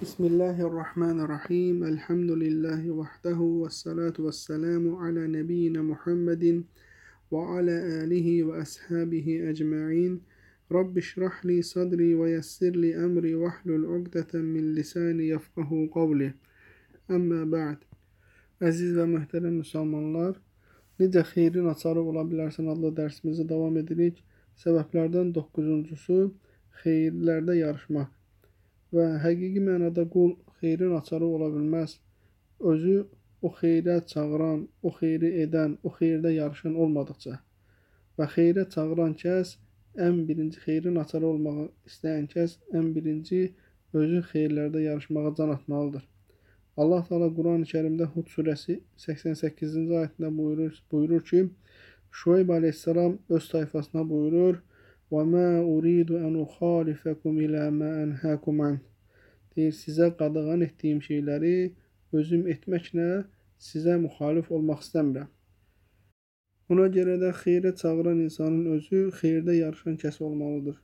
Bismillahirrahmanirrahim. Elhamdülillahi vahdehu ve salatu ve selamu ala nebiyyina Muhammedin ve ala alihi ve ashabihi ecma'in. Rabbi şrah li sadri ve yessir li emri ve hlul ugdeten min lisani yefkahu kavli. Amma ba'd. Əziz və möhtərəm müsəlmanlar, necə xeyrin açarı ola bilərsən adlı dərsimizi davam edirik. Səbəblərdən 9-uncusu xeyirlərdə yarışmaq. Və həqiqi mənada qul xeyrin açarı ola bilməz. Özü o xeyrə çağıran, o xeyri edən, o xeyirdə yarışan olmadıqca və xeyrə çağıran kəs ən birinci xeyrin açarı olmağı istəyən kəs ən birinci özü xeyirlərdə yarışmağa can atmalıdır. Allah Teala Quran-ı Hud surəsi 88-ci ayətində buyurur, buyurur ki, Şuayb əleyhissalam öz tayfasına buyurur: وَمَا أُرِيدُ أَنْ أُخَالِفَكُمْ إِلَى مَا أَنْهَاكُمْ عَنْهُ Deyir, sizə qadağan etdiyim şeyləri özüm etməklə sizə müxalif olmaq istəmirəm. Buna görə də xeyrə çağıran insanın özü xeyirdə yarışan kəs olmalıdır.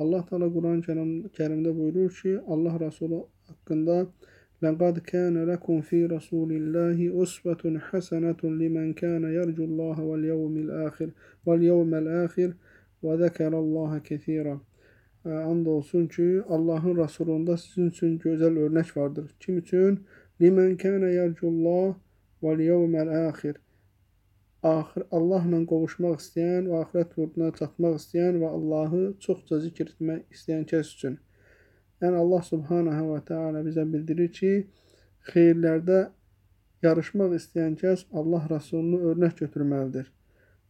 Allah Teala Quran-ı Kərimdə buyurur ki, Allah Rəsulu haqqında لَقَدْ كَانَ لَكُمْ فِي رَسُولِ اللّٰهِ أُسْوَةٌ حَسَنَةٌ لِمَنْ كَانَ يَرْجُ اللّٰهَ وَالْيَوْمَ الْآخِرِ وَالْيَوْمَ الْآخِرِ Və zəkərallaha kəsirən. And olsun ki, Allahın Rasulunda sizin üçün gözəl örnək vardır. Kim üçün? Limən kənə yərcullah və liyəvməl əxir. Axir Allahla qovuşmaq istəyən və axirət yurduna çatmaq istəyən və Allahı çoxca zikr etmək istəyən kəs üçün. Yəni Allah Subhanahu və Teala bizə bildirir ki, xeyirlərdə yarışmaq istəyən kəs Allah Rasulunu örnək götürməlidir.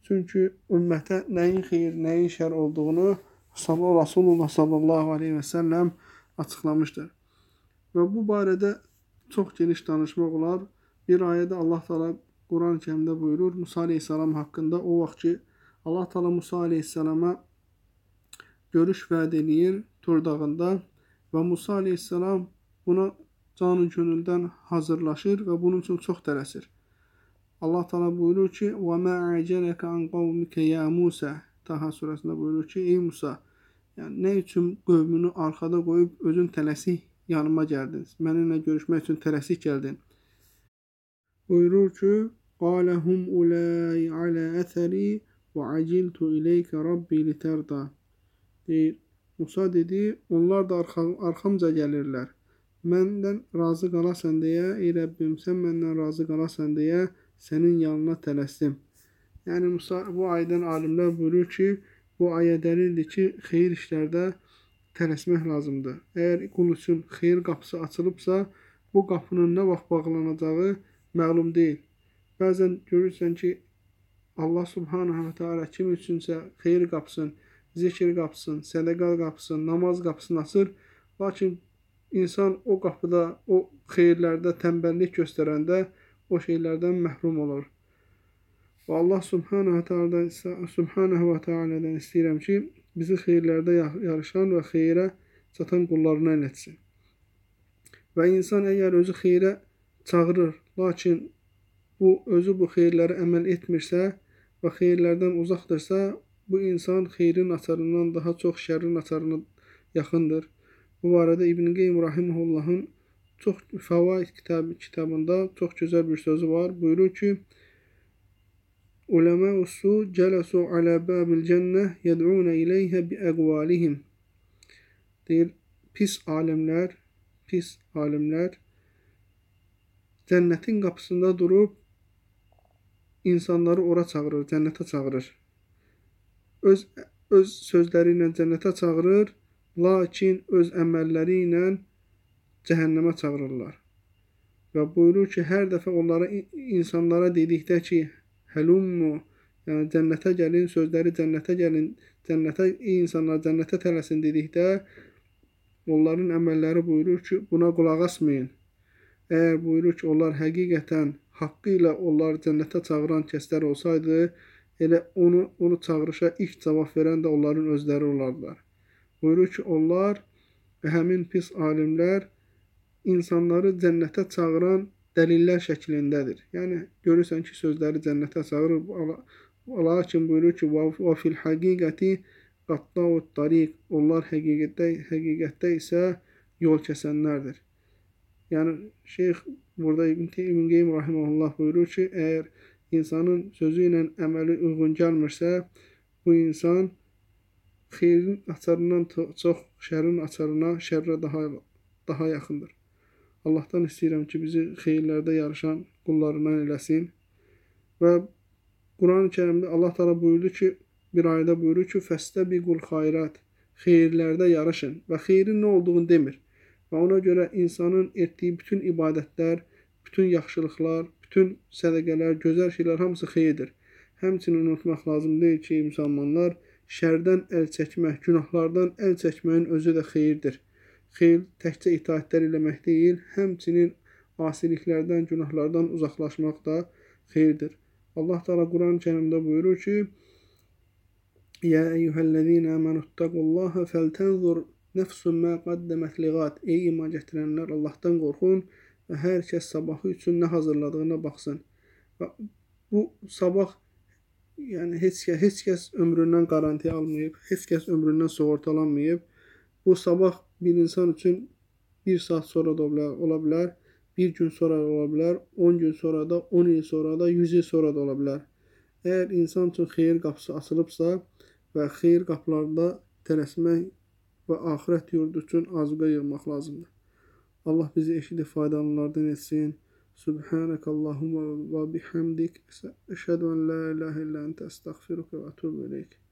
Çünki ümmətə nəyin xeyir, nəyin şər olduğunu Rasulullah sallallahu aleyhi və səlləm açıqlamışdır. Və bu barədə çox geniş danışmaq olar. Bir ayədə Allah Taala Quran-ı Kərimdə buyurur Musa əleyhissalam haqqında o vaxt ki Allah Taala Musa əleyhissalama görüş vəd eləyir Tur dağında və Musa əleyhissalam buna canı gönüldən hazırlaşır və bunun üçün çox tələsir. Allah Taala buyurur ki: "Və mə əcələkə an qavmikə ya Musa" Taha surəsində buyurur ki: "Ey Musa, Yəni nə üçün qövmünü arxada qoyub özün tələsik yanıma gəldin? Mənimlə görüşmək üçün tələsik gəldin." Buyurur ki: "Qaləhum ulai ala athari və aciltu ileyka rabbi litarda." Deyir, Musa dedi, onlar da arxa, arxamca gəlirlər. Məndən razı qalasan deyə, ey Rəbbim, sən məndən razı qalasan deyə sənin yanına tələsdim. Yəni Musa bu ayədən alimlər buyurur ki, Bu ayə dəlildir ki, xeyir işlərdə tələsmək lazımdır. Əgər qul üçün xeyir qapısı açılıbsa, bu qapının nə vaxt bağlanacağı məlum deyil. Bəzən görürsən ki, Allah Subhanahu və Teala kim üçünsə xeyir qapısını, zikir qapısını, sədaqə qapısını, namaz qapısını açır, lakin insan o qapıda, o xeyirlərdə tənbəllik göstərəndə o şeylərdən məhrum olur. Və Allah Subhanahu Teala Subhanahu və Teala'dan istəyirəm ki, bizi xeyirlərdə yarışan və xeyrə çatan qullarına etsin. Və insan əgər özü xeyrə çağırır, lakin bu özü bu xeyirləri əməl etmirsə və xeyirlərdən uzaqdırsa, bu insan xeyrin açarından daha çox şərrin açarına yaxındır. Bu barədə İbn Qeym rahimehullahın çox Fəvaid kitab, kitabında çox gözəl bir sözü var. Buyurur ki: "Uləmə usu cələsu alə babil cənnə yəd'unə iləyhə bi əqvalihim." Deyir, pis alimlər, pis alimlər cənnətin qapısında durub insanları ora çağırır, cənnətə çağırır. Öz öz sözləri ilə cənnətə çağırır, lakin öz əməlləri ilə cəhənnəmə çağırırlar. Və buyurur ki, hər dəfə onlara insanlara dedikdə ki, Həlummu, yəni cənnətə gəlin, sözləri cənnətə gəlin, cənnətə, insanlar cənnətə tələsin dedikdə onların əməlləri buyurur ki, buna qulaq asmayın. Əgər buyurur ki, onlar həqiqətən haqqı ilə onlar cənnətə çağıran kəslər olsaydı, elə onu onu çağırışa ilk cavab verən də onların özləri olardılar. Buyurur ki, onlar həmin pis alimlər insanları cənnətə çağıran dəlillər şəklindədir. Yəni görürsən ki, sözləri cənnətə çağırır. Lakin buyurur ki, "Və fil həqiqəti qatta'ut tariq." Onlar həqiqətdə həqiqətdə isə yol kəsənlərdir. Yəni şeyx burada İbn İbn Qeym rahimehullah buyurur ki, əgər insanın sözü ilə əməli uyğun gəlmirsə, bu insan xeyrin açarından çox şərin açarına, şərrə daha daha yaxındır. Allahdan istəyirəm ki, bizi xeyirlərdə yarışan qullarından eləsin. Və Quran-ı Kərimdə Allah Taala buyurdu ki, bir ayədə buyurur ki, "Fəstəbiqul xeyrat." Xeyirlərdə yarışın və xeyrin nə olduğunu demir. Və ona görə insanın etdiyi bütün ibadətlər, bütün yaxşılıqlar, bütün sədaqələr, gözəl şeylər hamısı xeyirdir. Həmçinin unutmaq lazım deyil ki, müsəlmanlar şərdən əl çəkmək, günahlardan əl çəkməyin özü də xeyirdir. Xeyir təkcə itaətlər eləmək deyil, həmçinin asiliklərdən, günahlardan uzaqlaşmaq da xeyirdir. Allah Teala Quran-ı Kərimdə buyurur ki: "Ya eyyuhellezina amenuttaqullaha feltenzur nefsun ma qaddemet ligat." Ey iman gətirənlər, Allahdan qorxun və hər kəs sabahı üçün nə hazırladığına baxsın. Və bu sabah yəni heç kəs heç kəs ömründən qaranti almayıb, heç kəs ömründən sığortalanmayıb. Bu sabah bir insan üçün 1 saat sonra da ola bilər, bir gün sonra da ola bilər, 10 gün sonra da, 10 il sonra da, 100 il sonra da ola bilər. Əgər insan üçün xeyir qapısı açılıbsa və xeyir qapılarında tələsmək və axirət yurdu üçün azuqə yığmaq lazımdır. Allah bizi eşidib faydalananlardan etsin. Subhanakallahumma və bihamdik. Əşhədu an la ilahe illə entə əstəğfiruka və etûbu ileyk.